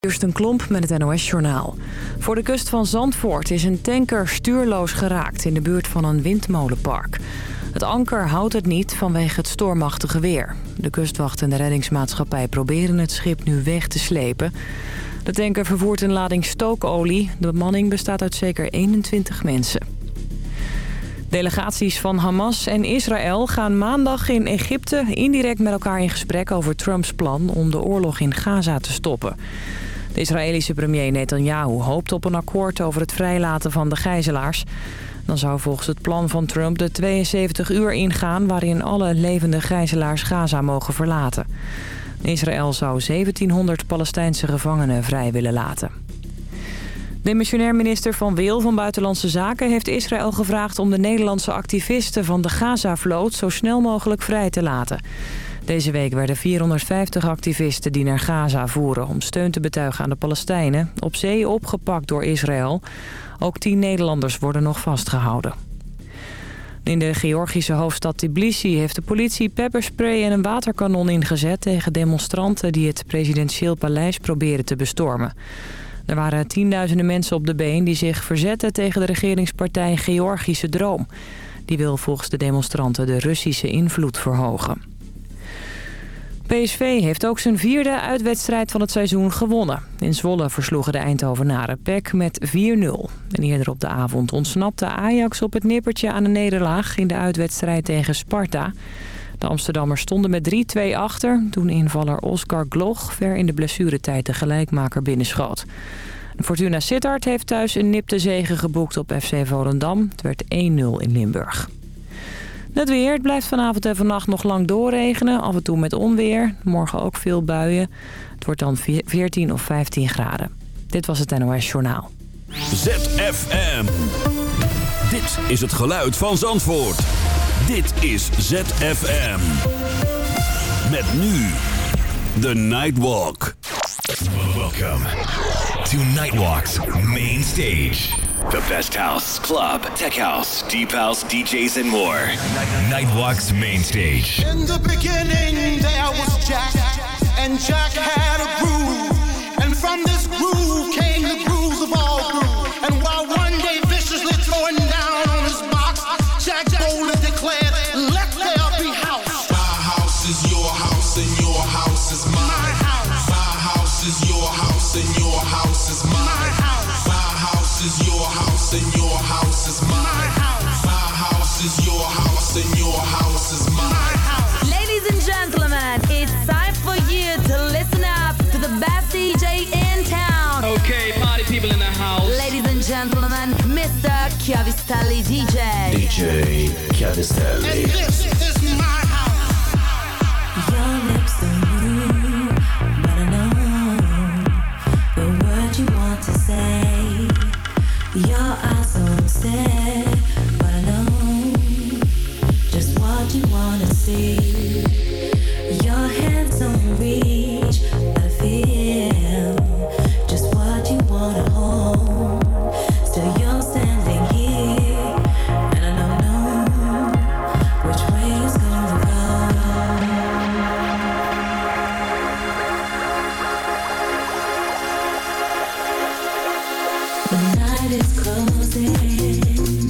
Een klomp met het NOS-journaal. Voor de kust van Zandvoort is een tanker stuurloos geraakt in de buurt van een windmolenpark. Het anker houdt het niet vanwege het stormachtige weer. De kustwacht en de reddingsmaatschappij proberen het schip nu weg te slepen. De tanker vervoert een lading stookolie. De bemanning bestaat uit zeker 21 mensen. Delegaties van Hamas en Israël gaan maandag in Egypte indirect met elkaar in gesprek over Trumps plan om de oorlog in Gaza te stoppen. De Israëlische premier Netanyahu hoopt op een akkoord over het vrijlaten van de gijzelaars. Dan zou volgens het plan van Trump de 72 uur ingaan... waarin alle levende gijzelaars Gaza mogen verlaten. Israël zou 1700 Palestijnse gevangenen vrij willen laten. Demissionair minister Van Wil van Buitenlandse Zaken heeft Israël gevraagd... om de Nederlandse activisten van de Gaza-vloot zo snel mogelijk vrij te laten. Deze week werden 450 activisten die naar Gaza voeren... om steun te betuigen aan de Palestijnen... op zee opgepakt door Israël. Ook tien Nederlanders worden nog vastgehouden. In de Georgische hoofdstad Tbilisi heeft de politie pepperspray en een waterkanon ingezet... tegen demonstranten die het presidentieel paleis proberen te bestormen. Er waren tienduizenden mensen op de been die zich verzetten tegen de regeringspartij Georgische Droom. Die wil volgens de demonstranten de Russische invloed verhogen. PSV heeft ook zijn vierde uitwedstrijd van het seizoen gewonnen. In Zwolle versloegen de Eindhovenaren PEC met 4-0. En eerder op de avond ontsnapte Ajax op het nippertje aan een nederlaag... in de uitwedstrijd tegen Sparta. De Amsterdammers stonden met 3-2 achter... toen invaller Oscar Gloch ver in de blessuretijd de gelijkmaker binnenschoot. Fortuna Sittard heeft thuis een nipte zege geboekt op FC Volendam. Het werd 1-0 in Limburg. Het weer. Het blijft vanavond en vannacht nog lang doorregenen. Af en toe met onweer. Morgen ook veel buien. Het wordt dan 14 of 15 graden. Dit was het NOS Journaal. ZFM. Dit is het geluid van Zandvoort. Dit is ZFM. Met nu The Nightwalk. Welcome to Nightwalk's main stage. The best house, club, tech house, deep house, DJs, and more. Nightwalk's main stage. In the beginning, there was Jack, and Jack had a groove. And from this groove came the grooves Chiavistelli DJ. DJ And Chiavistelli. this is my house. Your lips don't move, but I know the words you want to say. Your eyes don't stare, but I know just what you wanna see. The night is closing.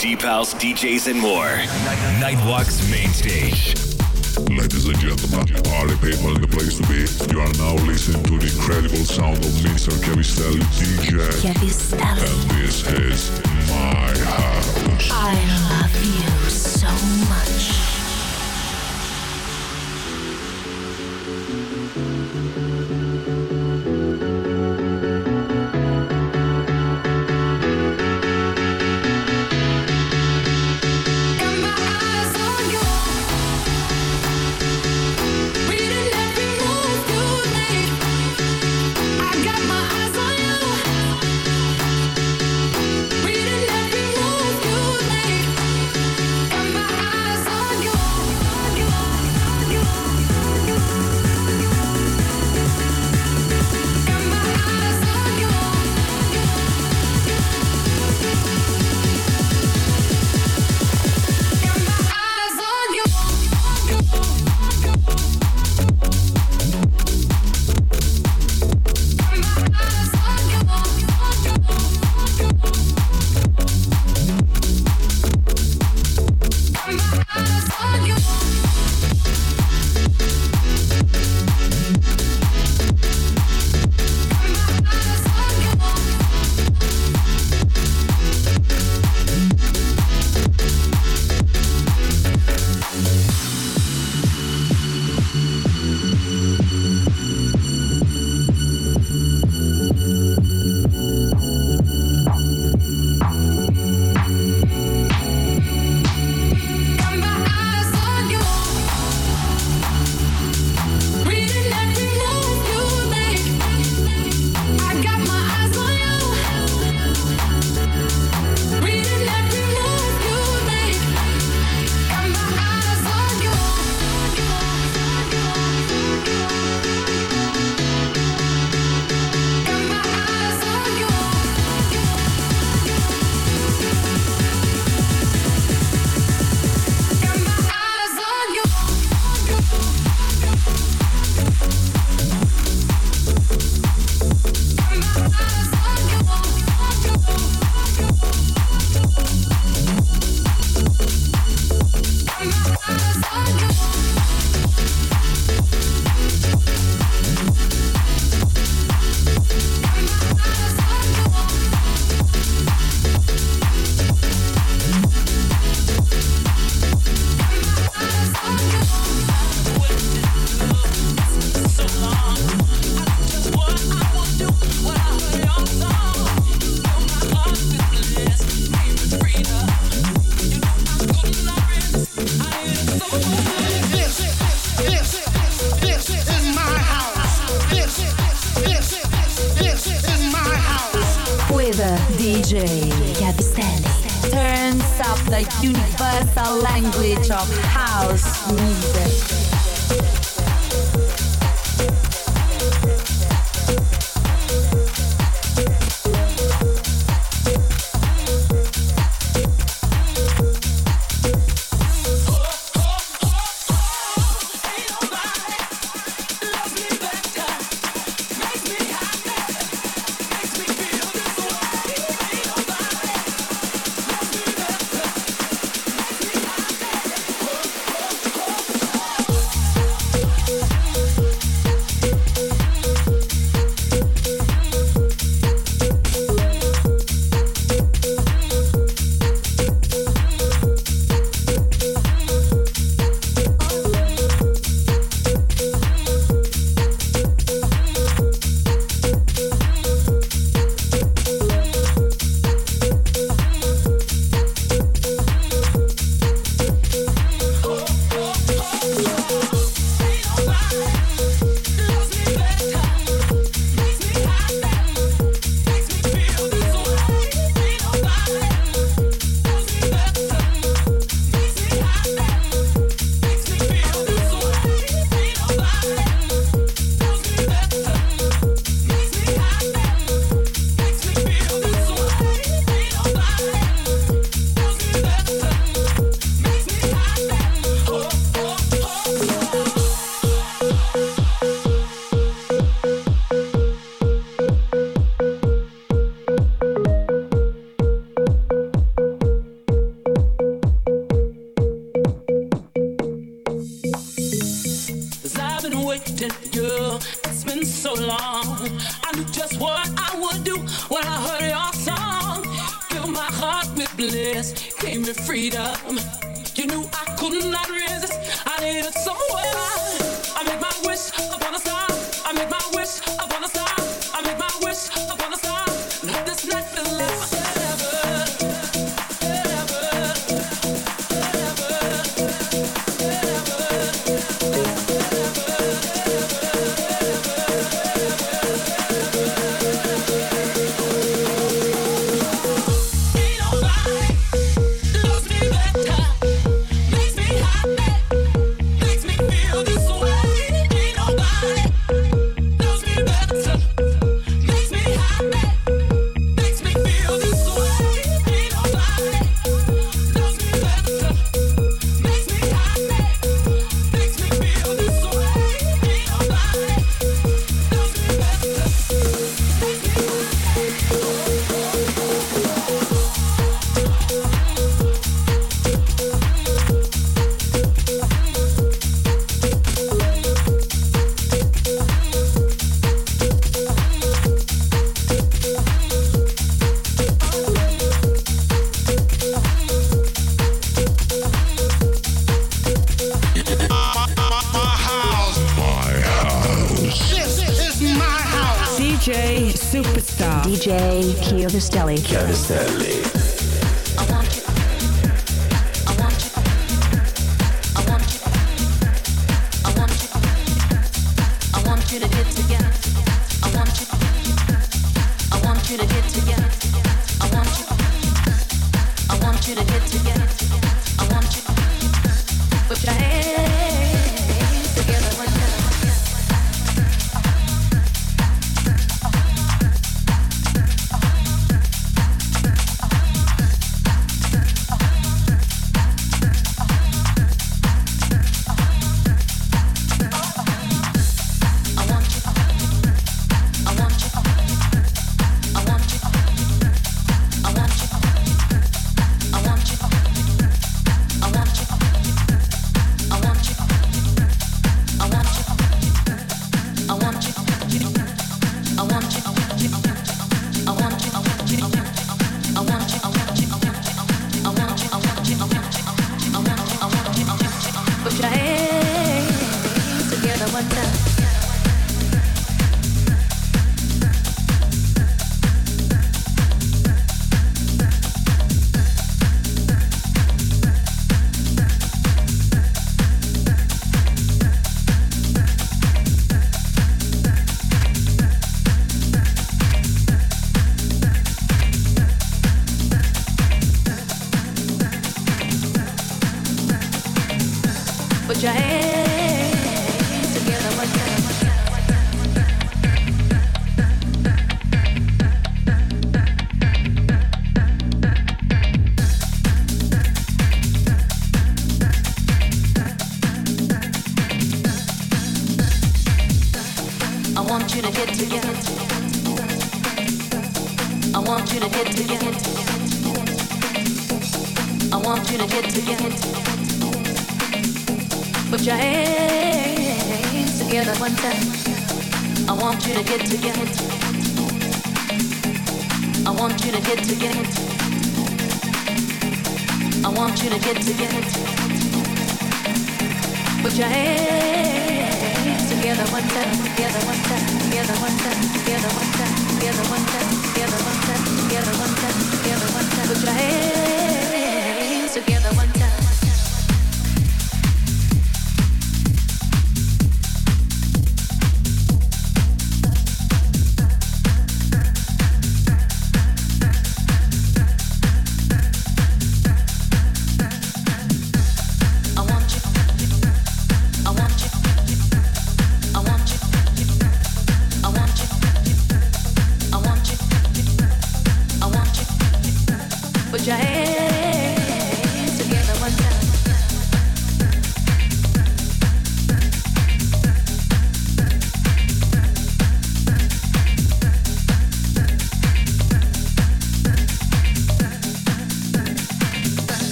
Deep house, DJs, and more. Nightwalk's main stage. Ladies and gentlemen, party people in the place to be. You are now listening to the incredible sound of Mr. Kevin Chiavistelli DJ. Chiavistelli. And this is my house. I love you so much.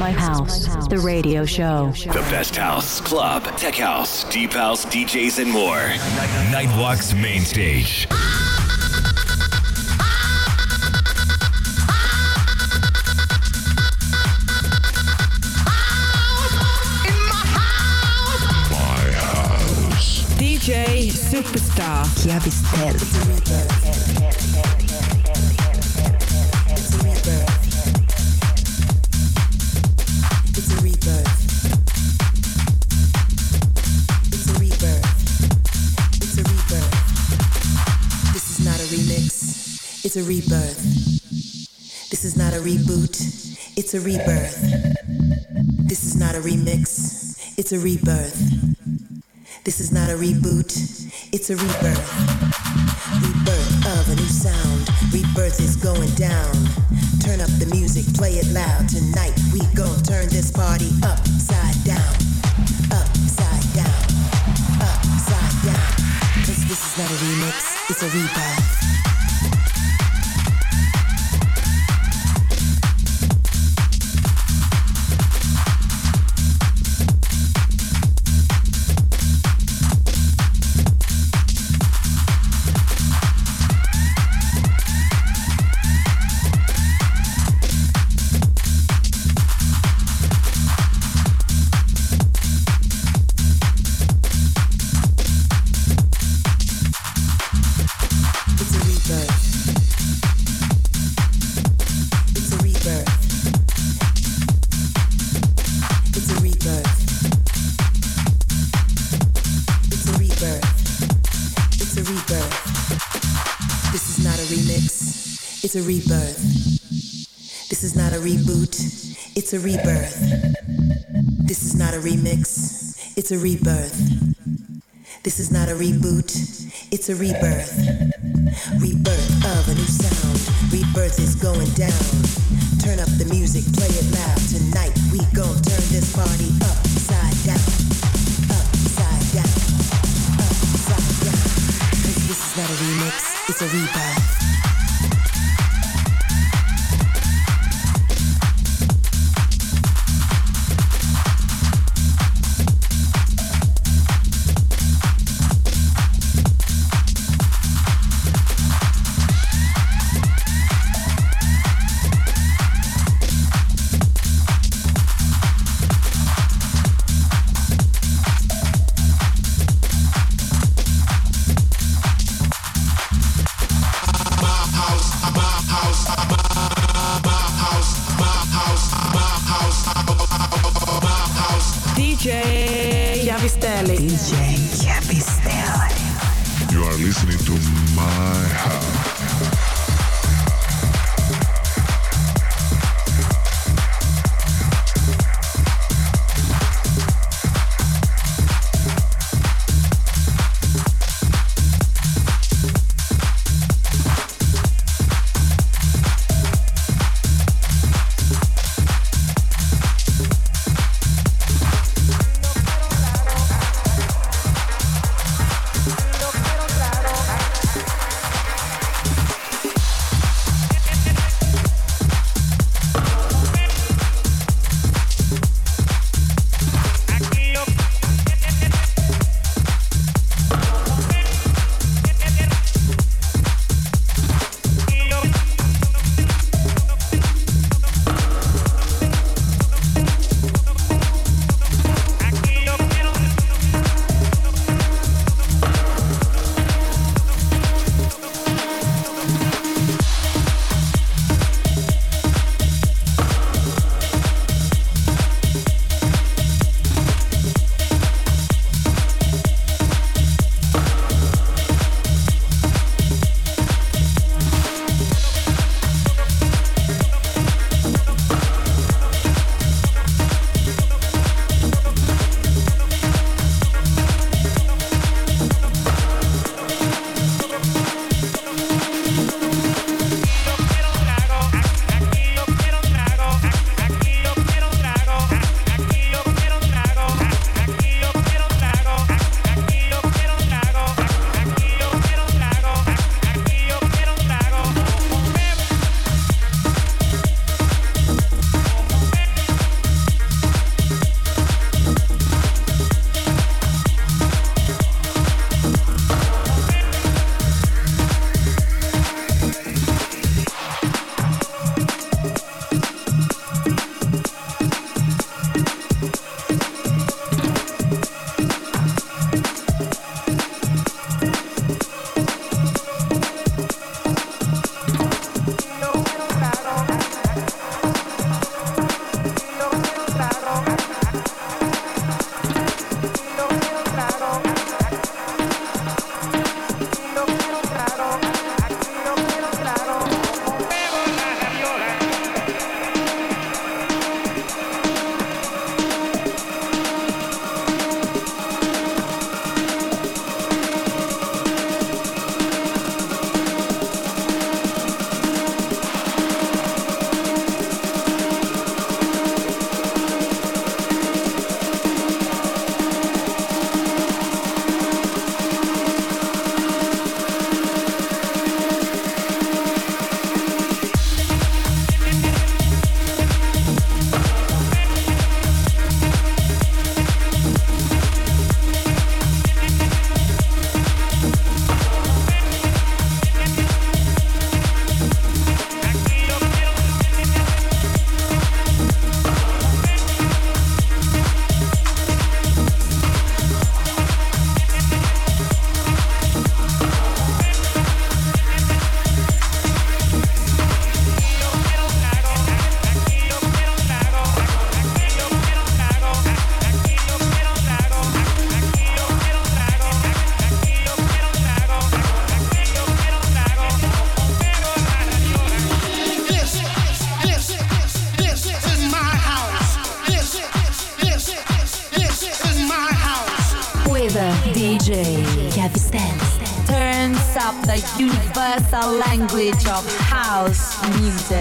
my house, the radio show. The best house, club, tech house, deep house, DJs, and more. Nightwalk's main stage. My house. DJ Superstar Chiavistelli. a rebirth. This is not a reboot, it's a rebirth. This is not a remix, it's a rebirth. This is not a reboot, it's a rebirth. Rebirth of a new sound, rebirth is going down. Turn up the music, play it loud. Tonight we gon' turn this party upside down, upside down, upside down. Cause this is not a remix, it's a rebirth. It's a rebirth. This is not a reboot. It's a rebirth. Rebirth music.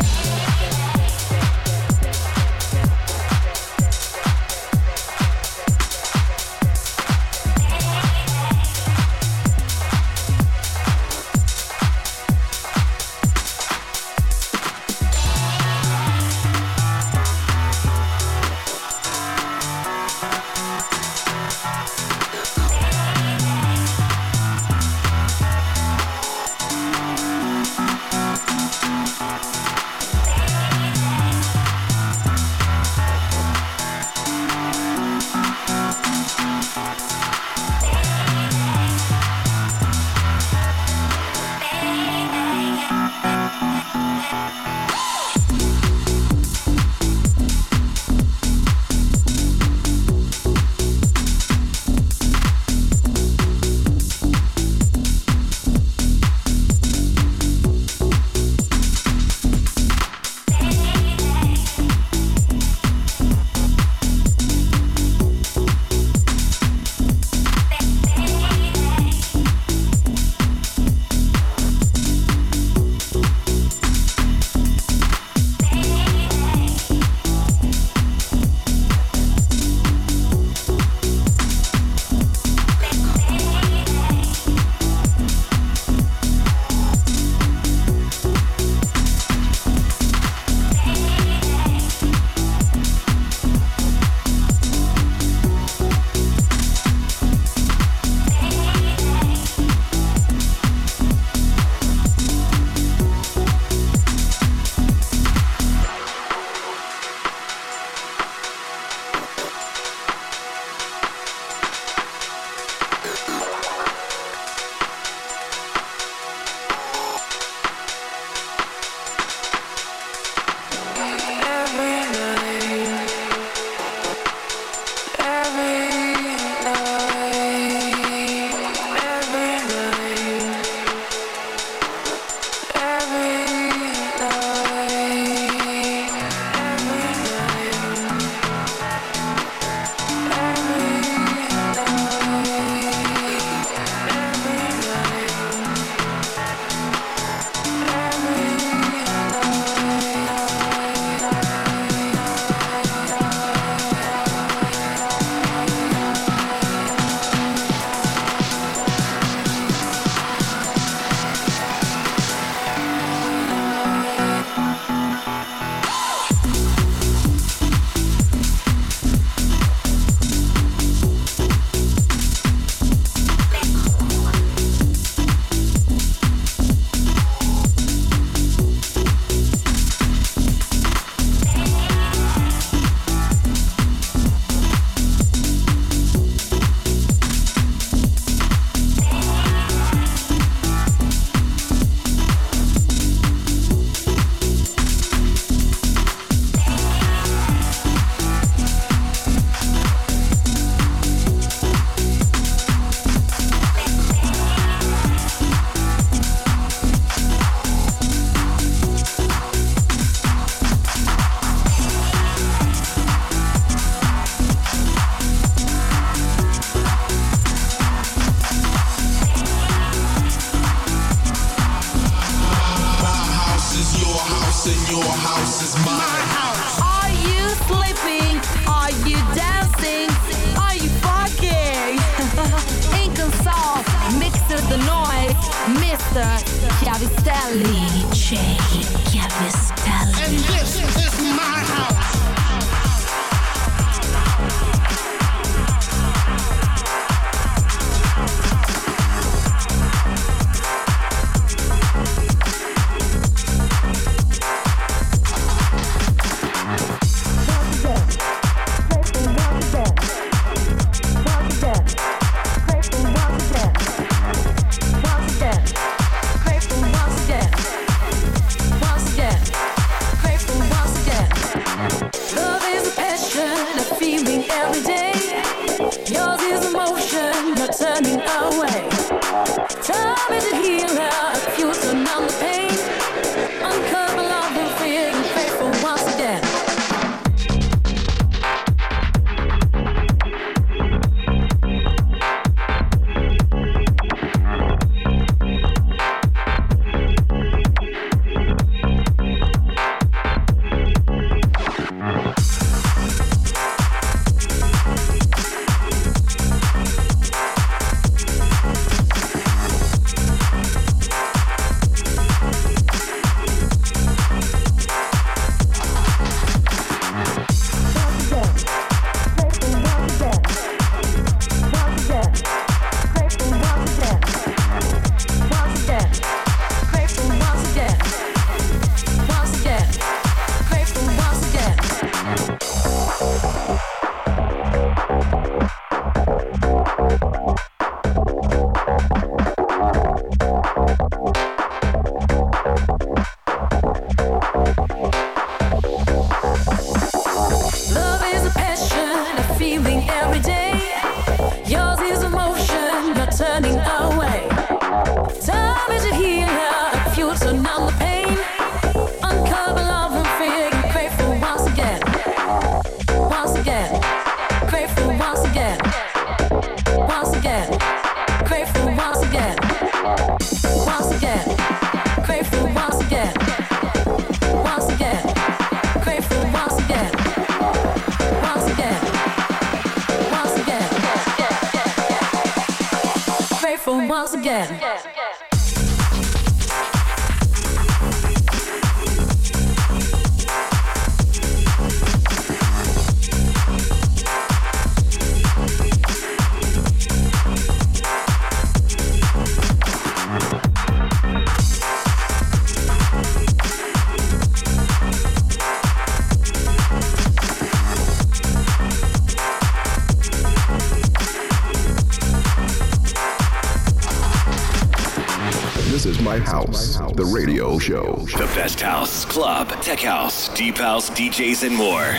This is my house, the radio show. The best house, club, tech house, deep house, DJs, and more.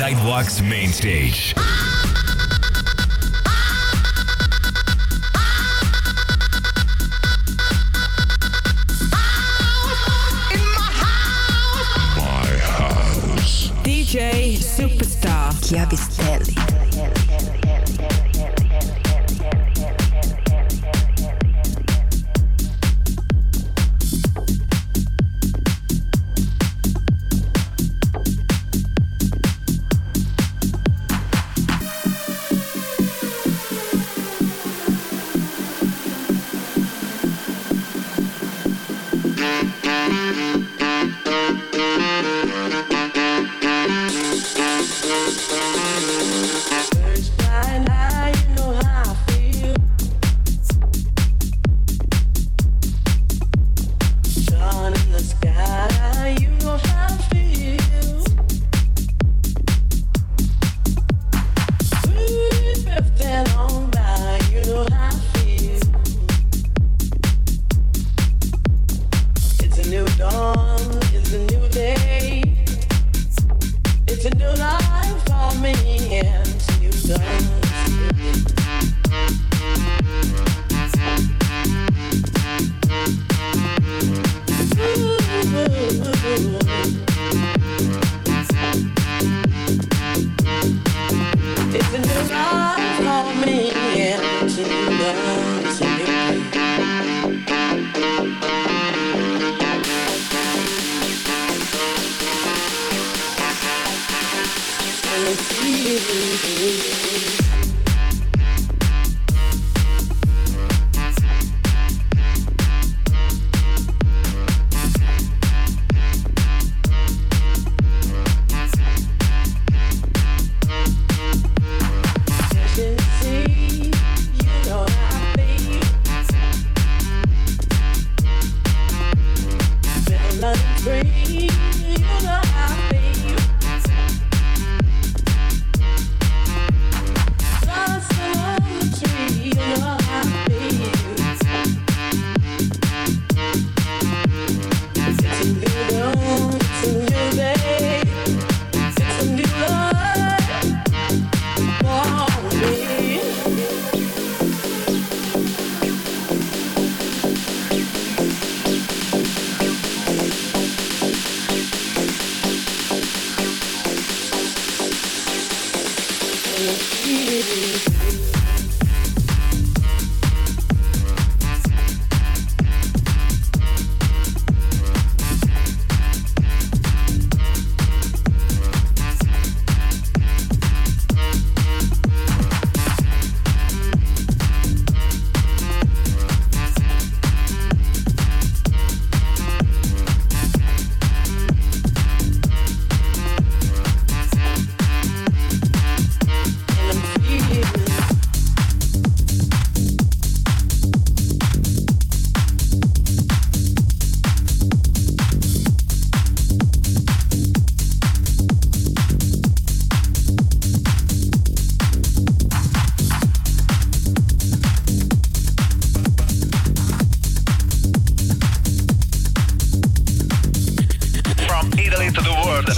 Nightwalk's main stage. My house. DJ Superstar Chiavistelli. feeling.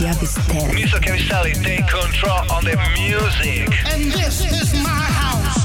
The world, Mr. Chiavistelli take control on the music. And this is my house.